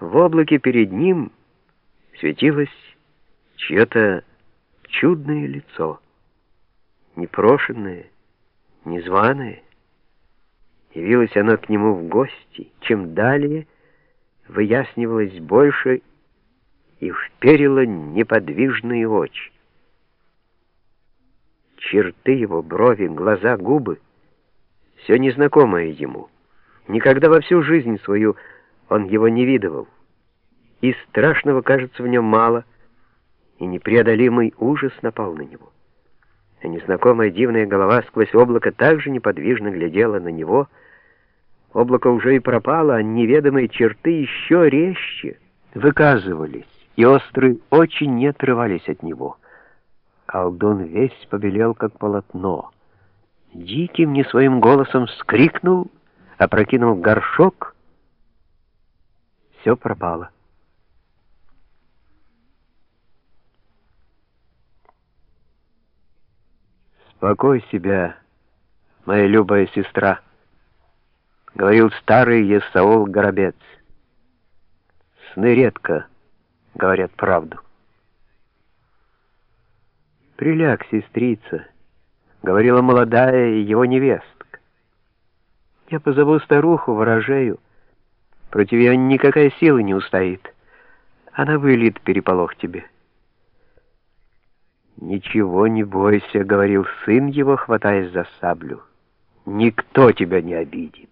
В облаке перед ним светилось чье-то чудное лицо, непрошенное, незваное. Явилось оно к нему в гости. Чем далее, выяснивалось больше и вперило неподвижные очи. Черты его, брови, глаза, губы — все незнакомое ему. Никогда во всю жизнь свою он его не видывал. И страшного, кажется, в нем мало, и непреодолимый ужас напал на него. А незнакомая дивная голова сквозь облако также неподвижно глядела на него. Облако уже и пропало, а неведомые черты еще резче выказывались, и острые очень не отрывались от него. Колдун весь побелел, как полотно. Диким не своим голосом вскрикнул, опрокинул горшок. Все пропало. «Спокой себя, моя любая сестра», — говорил старый Есаул Горобец. «Сны редко говорят правду». «Приляг, сестрица», — говорила молодая его невестка. «Я позову старуху, ворожею. Против ее никакая сила не устоит. Она выльет переполох тебе». «Ничего не бойся», — говорил сын его, хватаясь за саблю. «Никто тебя не обидит».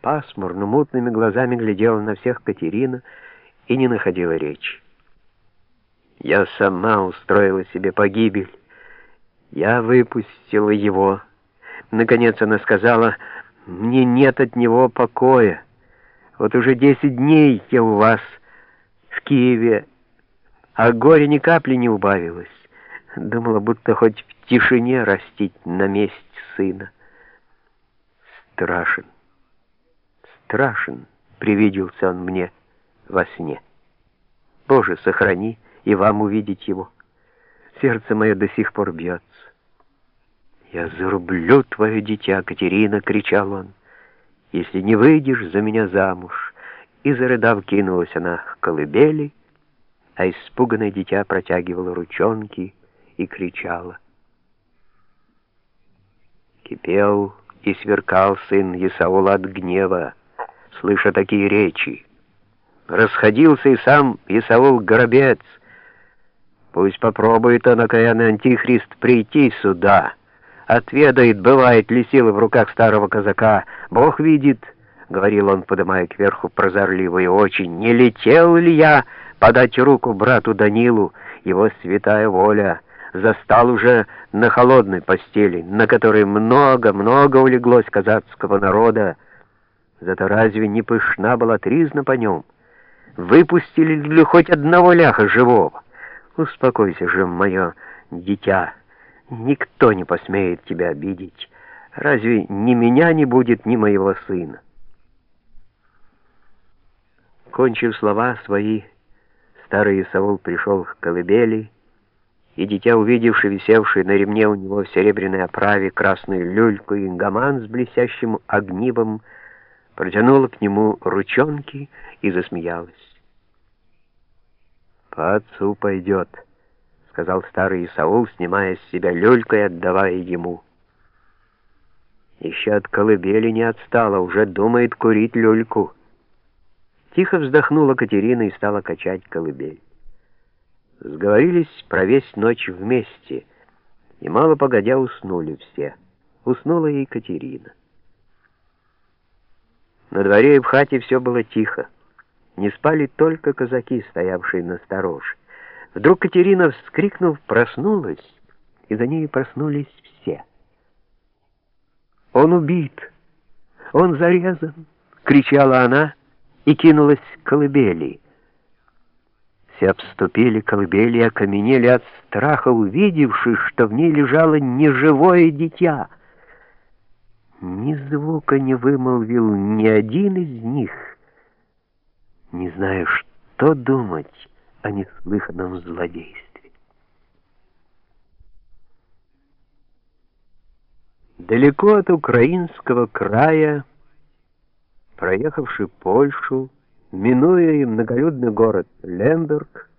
Пасмурно, мутными глазами глядела на всех Катерина и не находила речи. Я сама устроила себе погибель. Я выпустила его. Наконец она сказала, мне нет от него покоя. Вот уже десять дней я у вас в Киеве, а горе ни капли не убавилось. Думала, будто хоть в тишине растить на месте сына. Страшен, страшен, привиделся он мне во сне. Боже, сохрани и вам увидеть его. Сердце мое до сих пор бьется. «Я зарублю твое дитя, Катерина!» — кричал он. «Если не выйдешь за меня замуж!» И, зарыдав, кинулась она к колыбели, а испуганное дитя протягивало ручонки и кричало. Кипел и сверкал сын Исаула от гнева, слыша такие речи. Расходился и сам Исаул Горобец — Пусть попробует он, окаянный антихрист, прийти сюда. Отведает, бывает ли силы в руках старого казака. Бог видит, — говорил он, подымая кверху прозорливые очи, — не летел ли я подать руку брату Данилу, его святая воля, застал уже на холодной постели, на которой много-много улеглось казацкого народа. Зато разве не пышна была тризна по нем? Выпустили ли хоть одного ляха живого? Успокойся же, мое дитя. Никто не посмеет тебя обидеть. Разве ни меня не будет, ни моего сына? Кончив слова свои, старый Саул пришел к колыбели, и дитя, увидевши висевший на ремне у него в серебряной оправе красную люльку и гаман с блестящим огнивом, протянула к нему ручонки и засмеялась. «По отцу пойдет», — сказал старый Исаул, снимая с себя люльку и отдавая ему. Еще от колыбели не отстала, уже думает курить люльку. Тихо вздохнула Катерина и стала качать колыбель. Сговорились про весь ночь вместе, и мало погодя уснули все. Уснула и Катерина. На дворе и в хате все было тихо. Не спали только казаки, стоявшие на стороже. Вдруг Катерина, вскрикнув, проснулась, и за ней проснулись все. «Он убит! Он зарезан!» — кричала она и кинулась к колыбели. Все обступили колыбели и окаменели от страха, увидевши, что в ней лежало неживое дитя. Ни звука не вымолвил ни один из них — не знаю, что думать о неслыханном злодействе. Далеко от украинского края, проехавши Польшу, минуя и многолюдный город Лемберг,